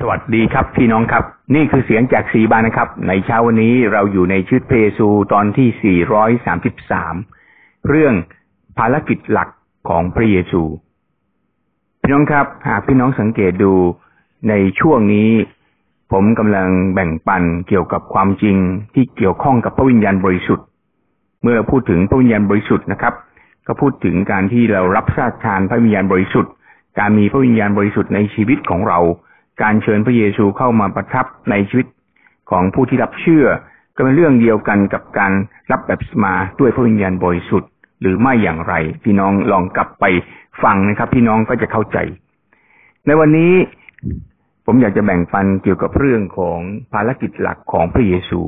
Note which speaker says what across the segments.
Speaker 1: สวัสดีครับพี่น้องครับ นี่คือเสียงจากสีบานนะครับ ในเช้าวันนี้เราอยู่ในชุดเพซูตอนที่ 433 เรื่องภารกิจหลักของพระเยซู พี่น้องครับ หากพี่น้องสังเกตดูในช่วงนี้ ผมกำลังแบ่งปันเกี่ยวกับความจริงที่เกี่ยวข้องกับพระวิญญาณบริสุทธิ์ เมื่อพูดถึงพระวิญญาณบริสุทธิ์นะครับ ก็พูดถึงการที่เรารับทราบทานพระวิญญาณบริสุทธิ์ การมีพระวิญญาณบริสุทธิ์ในชีวิตของเรา การเชิญพระเยซูเข้ามาประทับในชีวิตของผู้ที่รับเชื่อ ก็เป็นเรื่องเดียวกันกับการรับแบบมาด้วยพระวิญญาณบริสุทธิ์ หรือไม่อย่างไร พี่น้องลองกลับไปฟังนะครับ พี่น้องก็จะเข้าใจ ในวันนี้ผมอยากจะแบ่งปันเกี่ยวกับเรื่องของภารกิจหลักของพระเยซู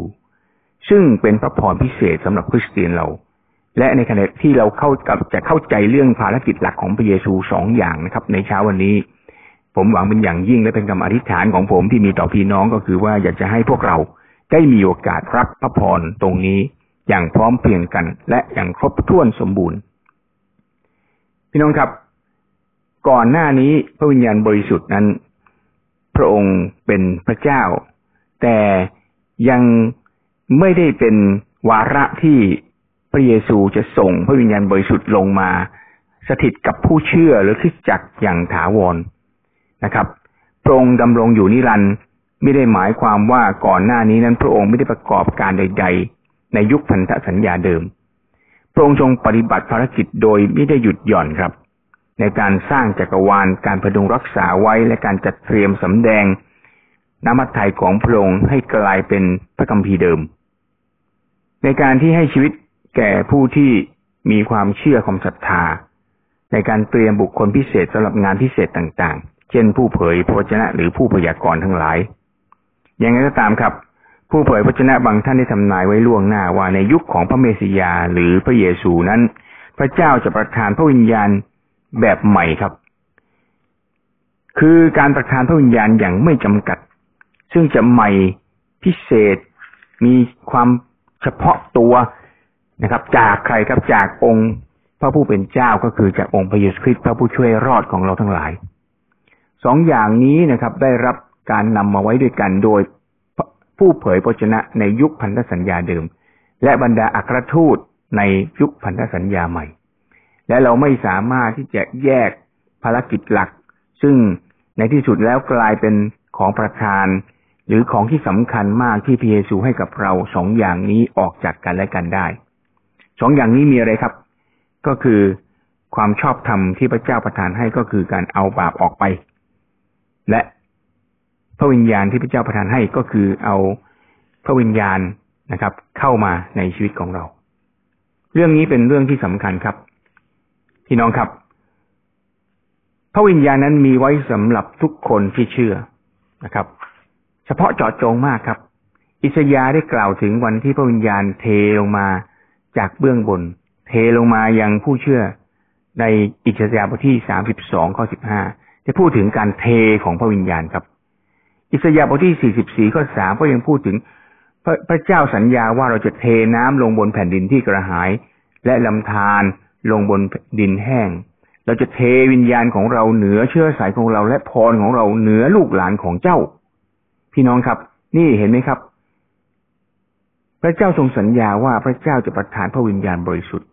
Speaker 1: ซึ่งเป็นพระพรพิเศษสำหรับคริสเตียนเรา และในขณะที่เราเข้ากับจะเข้าใจเรื่องภารกิจหลักของพระเยซูสองอย่างนะครับ ในเช้าวันนี้ ผมหวังเป็นอย่างยิ่งและเป็นคำอธิษฐานของผมที่มีต่อพี่น้องก็คือว่าอยากจะให้พวกเราได้มีโอกาสรับพระพรตรงนี้อย่างพร้อมเพรียงกัน และอย่างครบถ้วนสมบูรณ์ พี่น้องครับ ก่อนหน้านี้พระวิญญาณบริสุทธิ์นั้น พระองค์เป็นพระเจ้า แต่ยังไม่ได้เป็นวาระที่พระเยซูจะส่งพระวิญญาณบริสุทธิ์ลงมา สถิตกับผู้เชื่อหรือคริสจักรอย่างถาวร นะครับ พระองค์ดำรงอยู่นิรันดร์ไม่ได้หมายความว่าก่อนหน้านี้นั้น พระองค์ไม่ได้ประกอบการใด ๆ ในยุคพันธสัญญาเดิม พระองค์ทรงปฏิบัติภารกิจโดยไม่ได้หยุดหย่อนครับ ในการสร้างจักรวาลการพดุงรักษาไว้และการจัดเตรียมสำแดงน้ำมัทไทยของพระองค์ให้กลายเป็นพระคัมภีร์เดิม ในการที่ให้ชีวิตแก่ผู้ที่มีความเชื่อความศรัทธา ในการเตรียมบุคคลพิเศษสำหรับงานพิเศษต่างๆ เช่นผู้เผยพระวจนะหรือผู้พยากรณ์ทั้งหลาย อย่างไรก็ตามครับ ผู้เผยพระวจนะบางท่านได้ทำนายไว้ล่วงหน้าว่าในยุคของพระเมสสิยาหรือพระเยซูนั้น พระเจ้าจะประทานพระวิญญาณแบบใหม่ครับ คือการประทานพระวิญญาณอย่างไม่จำกัด ซึ่งจะใหม่พิเศษ มีความเฉพาะตัวนะครับ จากใครครับจากองค์พระผู้เป็นเจ้าก็คือจากองค์พระเยซูคริสต์พระผู้ช่วยรอดของเราทั้งหลาย สองอย่างนี้นะครับ ได้รับการนำมาไว้ด้วยกันโดยผู้เผยพระชนะในยุคพันธสัญญาเดิม และบรรดาอัครทูตในยุคพันธสัญญาใหม่ และเราไม่สามารถที่จะแยกภารกิจหลัก ซึ่งในที่สุดแล้วกลายเป็นของประธาน หรือของที่สำคัญมากที่พระเยซูให้กับเราสองอย่างนี้ออกจากกันและกันได้สองอย่างนี้มีอะไรครับ ก็คือความชอบธรรมที่พระเจ้าประทานให้ก็คือการเอาบาปออกไป และพระวิญญาณที่พระเจ้าประทานให้ก็คือเอาพระวิญญาณนะครับ เข้ามาในชีวิตของเรา เรื่องนี้เป็นเรื่องที่สำคัญครับพี่น้องครับ พระวิญญาณนั้นมีไว้สำหรับทุกคนที่เชื่อนะครับ เฉพาะเจาะจงมากครับ อิสยาได้กล่าวถึงวันที่พระวิญญาณเทลงมาจากเบื้องบน เทลงมายังผู้เชื่อในอิสยาบทที่สามสิบสองข้อสิบห้า จะพูดถึงการเทของพระวิญญาณครับ อิสยาห์บทที่ 44 ข้อ 3 ก็ยังพูดถึงพระพระเจ้าสัญญาว่าเราจะเทน้ำลงบนแผ่นดินที่กระหาย และลำธารลงบนดินแห้ง เราจะเทวิญญาณของเราเหนือเชื้อสายของเราและพรของเราเหนือลูกหลานของเจ้า พี่น้องครับ นี่เห็นไหมครับ พระเจ้าทรงสัญญาว่าพระเจ้าจะประทานพระวิญญาณบริสุทธิ์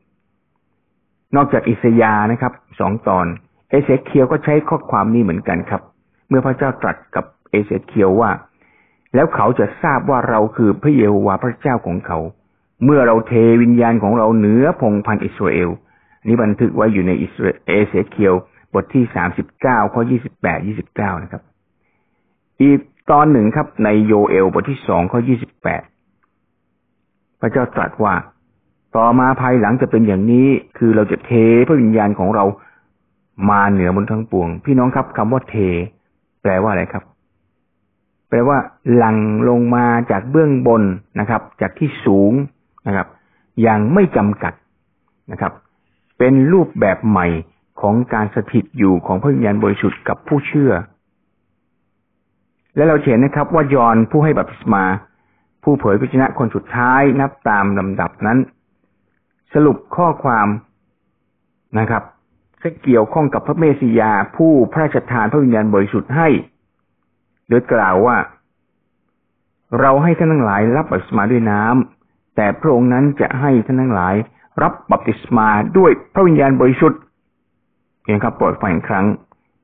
Speaker 1: นอกจากอิสยานะครับสองตอน เอเสเคียวก็ใช้ข้อความนี้เหมือนกันครับ เมื่อพระเจ้าตรัสกับเอเสเคียวว่า แล้วเขาจะทราบว่าเราคือพระเยโฮวาห์พระเจ้าของเขา เมื่อเราเทวิญญาณของเราเหนือพงพันอิสราเอลนี้บันทึกไว้อยู่ในอิสราเอเสเคียวบทที่สามสิบเก้าข้อยี่สิบแปดยี่สิบเก้านะครับ อีกตอนหนึ่งครับในโยเอลบทที่สองข้อยี่สิบแปดพระเจ้าตรัสว่า ต่อมาภายหลังจะเป็นอย่างนี้ คือเราจะเทพระวิญญาณของเรา มาเหนือบนทั้งปวง พี่น้องครับคำว่าเท แปลว่าอะไรครับ แปลว่า หลั่งลงมาจากเบื้องบนนะครับ จากที่สูงนะครับ อย่างไม่จำกัดนะครับ เป็นรูปแบบใหม่ของการสถิตอยู่ของพระวิญญาณบริสุทธิ์กับผู้เชื่อ และเราเห็นนะครับ ว่ายอนผู้ให้บัพติศมา ผู้เผยพระชนะคนสุดท้ายนับตามลำดับนั้น สรุปข้อความนะครับ จะเกี่ยวข้องกับพระเมสสิยาผู้พระราชทานพระวิญญาณบริสุทธิ์ให้ โดยกล่าวว่า เราให้ท่านทั้งหลายรับบัพติศมาด้วยน้ำแต่พระองค์นั้นจะให้ท่านทั้งหลาย รับบัพติศมาด้วยพระวิญญาณบริสุทธิ์เพียงครับโปรดฟังอีกครั้ง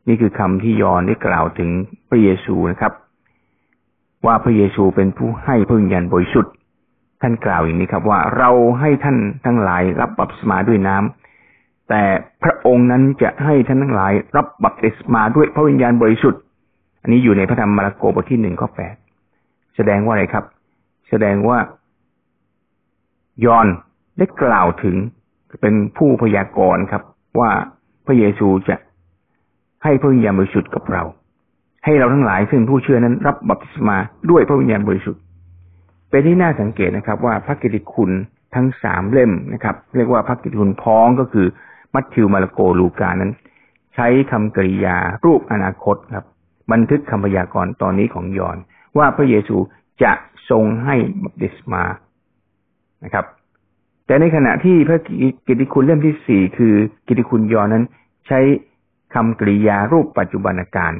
Speaker 1: นี่คือคำที่ยอนได้กล่าวถึงพระเยซูนะครับ ว่าพระเยซูเป็นผู้ให้พระวิญญาณบริสุทธิ์ท่านกล่าวอย่างนี้ครับว่าเราให้ท่านทั้งหลายรับบัพติศมาด้วยน้ำ แต่พระองค์นั้นจะให้ท่านทั้งหลาย รับบัพติศมาด้วยพระวิญญาณบริสุทธิ์ อันนี้อยู่ในพระธรรมมาระโกบทที่หนึ่งข้อแปดแสดงว่าอะไรครับ แสดงว่ายอนได้กล่าวถึงเป็นผู้พยากรณ์ครับ ว่าพระเยซูจะให้พระวิญญาณบริสุทธิ์กับเรา ให้เราทั้งหลายซึ่งผู้เชื่อนั้น รับบัพติศมาด้วยพระวิญญาณบริสุทธิ์ เป็นที่น่าสังเกตนะครับ ว่าพระกิติคุณทั้งสามเล่มนะครับ เรียกว่าพระกิติคุณพ้องก็คือ มัทธิวมาระโกลูกานั้น ใช้คำกริยารูปอนาคตครับ บันทึกคำพยากรณ์ตอนนี้ของยอน ว่าพระเยซูจะทรงให้บัพติศมานะครับ แต่ในขณะที่พระกิติคุณเล่มที่สี่คือกิติคุณยอนนั้น ใช้คำกริยารูปปัจจุบันการ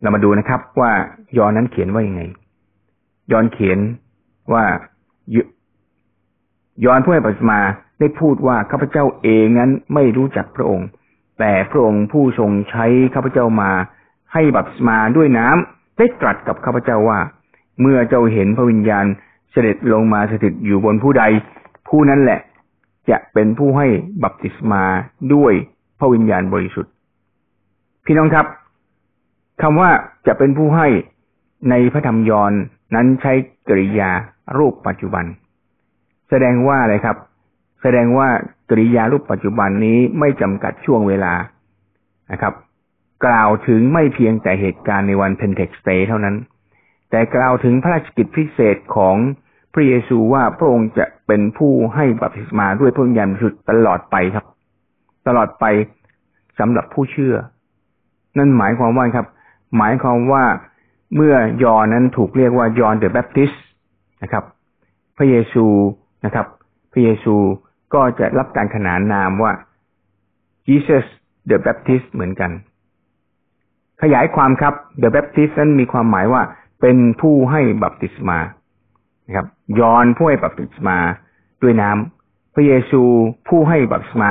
Speaker 1: เรามาดูนะครับว่ายอนนั้นเขียนว่ายังไง ยอนเขียนว่ายอนผู้ให้ปัสมา ได้พูดว่าข้าพเจ้าเองนั้นไม่รู้จักพระองค์ แต่พระองค์ผู้ทรงใช้ข้าพเจ้ามา ให้บัพติศมาด้วยน้ำได้ตรัสกับข้าพเจ้าว่า เมื่อเจ้าเห็นพระวิญญาณเสด็จลงมาสถิตอยู่บนผู้ใด ผู้นั้นแหละ จะเป็นผู้ให้บัพติศมาด้วยพระวิญญาณบริสุทธิ์ พี่น้องครับคำว่าจะเป็นผู้ให้ในพระธรรมยอนนั้นใช้กริยารูปปัจจุบัน แสดงว่าอะไรครับ แสดงว่ากริยารูปปัจจุบันนี้ไม่จำกัดช่วงเวลานะครับ กล่าวถึงไม่เพียงแต่เหตุการณ์ในวันเพนเทคอสต์เท่านั้น แต่กล่าวถึงพระราชกิจพิเศษของพระเยซูว่าพระองค์จะเป็นผู้ให้บัพติศมาด้วยพระวิญญาณบริสุทธิ์ตลอดไปครับ ตลอดไปสำหรับผู้เชื่อ นั่นหมายความว่าครับ หมายความว่าเมื่อยอห์นนั้นถูกเรียกว่ายอห์น the Baptist นะครับ พระเยซูนะครับ พระเยซู ก็จะรับการขนานนามว่า Jesus the Baptist เหมือนกัน ขยายความครับ the Baptist นั้นมีความหมายว่าเป็นผู้ให้บัพติศมานะครับยอนผู้ให้บัพติศมาด้วยน้ำพระเยซูผู้ให้บัพติศมา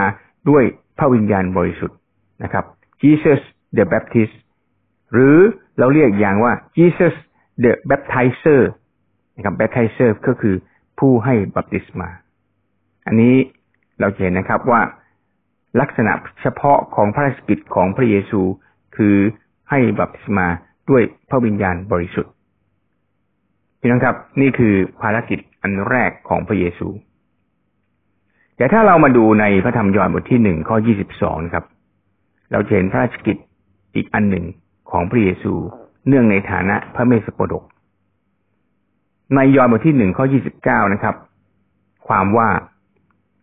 Speaker 1: ด้วยพระวิญญาณบริสุทธิ์นะครับ Jesus the Baptist หรือเราเรียกอย่างว่า Jesus the Baptizer นะครับ Baptizer ก็คือผู้ให้บัพติศมา อันนี้เราเห็นนะครับว่าลักษณะเฉพาะของพระราชกิจของพระเยซูคือให้บัพติศมาด้วยพระวิญญาณบริสุทธิ์พี่น้องครับ นี่คือภารกิจอันแรกของพระเยซู แต่ถ้าเรามาดูในพระธรรมยอห์นบทที่หนึ่งข้อยี่สิบสองครับ เราเห็นพระราชกิจอีกอันหนึ่งของพระเยซู เนื่องในฐานะพระเมสสโปดก ในยอห์นบทที่หนึ่งข้อยี่สิบเก้านะครับ ความว่า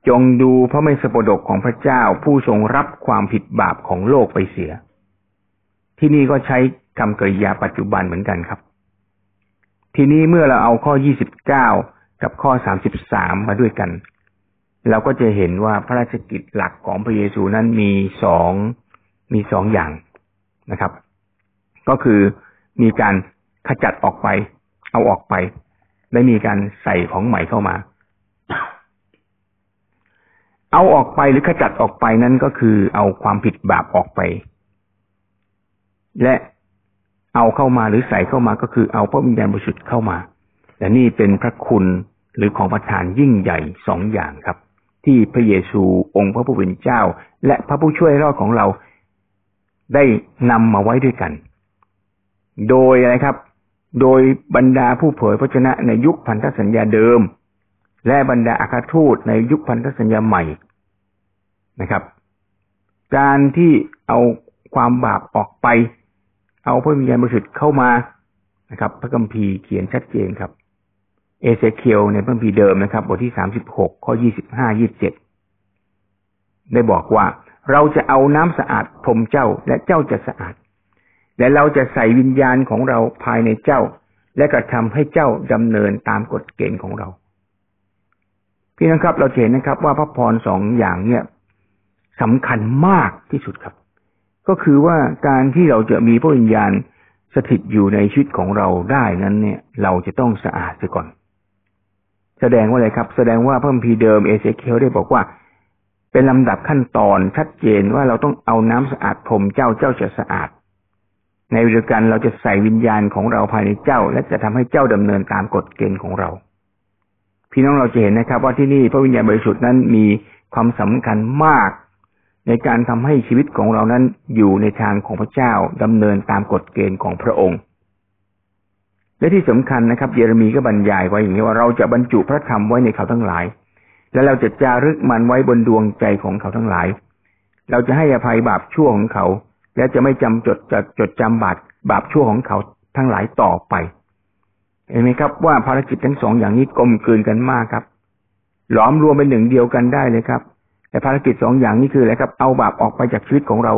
Speaker 1: จงดูพระเมสสโปดกของพระเจ้าผู้ทรงรับความผิดบาปของโลกไปเสีย ที่นี่ก็ใช้คำกริยาปัจจุบันเหมือนกันครับ ทีนี้เมื่อเราเอาข้อยี่สิบเก้ากับข้อสามามมาด้วยกัน เราก็จะเห็นว่าพระราชกิจหลักของพระเยซูนั้นมีสองมีสองอย่างนะครับ ก็คือมีการขจัดออกไป เอาออกไป และมีการใส่ของใหม่เข้ามา เอาออกไปหรือขจัดออกไปนั้นก็คือเอาความผิดบาปออกไป และเอาเข้ามาหรือใส่เข้ามาก็คือเอาพระวิญญาณบริสุทธิ์เข้ามา และนี่เป็นพระคุณหรือของประทานยิ่งใหญ่สองอย่างครับ ที่พระเยซูองค์พระผู้เป็นเจ้า และพระผู้ช่วยรอดของเราได้นำมาไว้ด้วยกัน โดยอะไรครับ โดยบรรดาผู้เผยพระชนะในยุคพันธสัญญาเดิม และบรรดาอาคาทูตในยุคพันธสัญญาใหม่ นะครับ การที่เอาความบาปออกไป เอาพระวิญญาณบริสุทธิ์เข้ามานะครับ พระคัมภีร์เขียนชัดเจนครับ เอเซเคียวในพระคัมภีร์เดิมนะครับ บทที่สามสิบหกข้อยี่สิบห้ายี่บเจ็ดได้บอกว่าเราจะเอาน้ำสะอาดพรมเจ้าและเจ้าจะสะอาด และเราจะใส่วิญญาณของเราภายในเจ้า และกระทำให้เจ้าดำเนินตามกฎเกณฑ์ของเรา พี่นะครับ เราเห็นนะครับว่าพระพรสองอย่างเนี่ย สำคัญมากที่สุดครับ ก็คือว่าการที่เราจะมีพระวิญญาณสถิตอยู่ในชีวิตของเราได้นั้นเนี่ย เราจะต้องสะอาดเสียก่อน แสดงว่าอะไรครับ แสดงว่าพระคัมภีเดิมเอเซเคียวได้บอกว่า เป็นลำดับขั้นตอนชัดเจนว่าเราต้องเอาน้ำสะอาดพรมเจ้าเจ้าจะสะอาด ในวิธีการเราจะใส่วิญญาณของเราภายในเจ้า และจะทำให้เจ้าดำเนินตามกฎเกณฑ์ของเรา พี่น้องเราจะเห็นนะครับ ว่าที่นี่พระวิญญาณบริสุทธิ์นั้นมีความสำคัญมาก ในการทำให้ชีวิตของเรานั้นอยู่ในทางของพระเจ้าดำเนินตามกฎเกณฑ์ของพระองค์ และที่สำคัญนะครับ เยเรมีก็บรรยายไว้อย่างนี้ว่าเราจะบรรจุพระธรรมไว้ในเขาทั้งหลาย และเราจะจารึกมันไว้บนดวงใจของเขาทั้งหลาย เราจะให้อภัยบาปชั่วของเขา และจะไม่จำจดจะจดจำบาปบาปชั่วของเขาทั้งหลายต่อไป เห็นไหมครับว่าภารกิจทั้งสองอย่างนี้กลมกลืนกันมากครับ หลอมรวมเป็นหนึ่งเดียวกันได้เลยครับ แต่ภารกิจสองอย่างนี้คืออะไรครับ เอาบาปออกไปจากชีวิตของเรา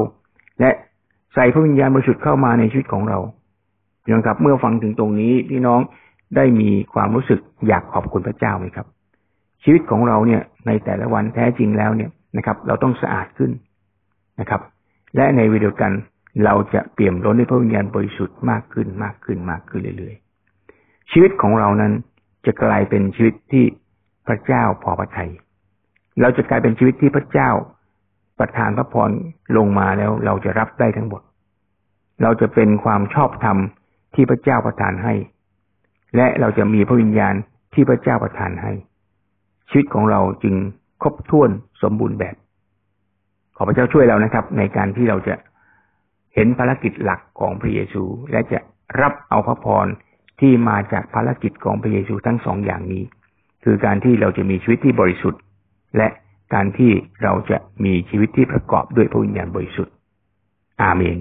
Speaker 1: และใส่พระวิญญาณบริสุทธิ์เข้ามาในชีวิตของเราพี่น้องครับ เมื่อฟังถึงตรงนี้พี่น้องได้มีความรู้สึกอยากขอบคุณพระเจ้าไหมครับ ชีวิตของเราเนี่ยในแต่ละวันแท้จริงแล้วเนี่ยนะครับ เราต้องสะอาดขึ้นนะครับ และในวิดีโอกันเราจะเปี่ยมล้นด้วยพระวิญญาณบริสุทธิ์มากขึ้นมากขึ้นมากขึ้นเรื่อยๆ ชีวิตของเรานั้นจะกลายเป็นชีวิตที่พระเจ้าพอพระทัย เราจะกลายเป็นชีวิตที่พระเจ้า ประทานพระพรลงมาแล้วเราจะรับได้ทั้งหมด เราจะเป็นความชอบธรรมที่พระเจ้าประทานให้ และเราจะมีพระวิญญาณที่พระเจ้าประทานให้ ชีวิตของเราจึงครบถ้วนสมบูรณ์แบบ ขอพระเจ้าช่วยเรานะครับ ในการที่เราจะเห็นภารกิจหลักของพระเยซู และจะรับเอาพระพรที่มาจากภารกิจของพระเยซูทั้งสองอย่างนี้ คือการที่เราจะมีชีวิตที่บริสุทธิ์ และการที่เราจะมีชีวิตที่ประกอบด้วยพระวิญญาณบริสุทธิ์ อาเมน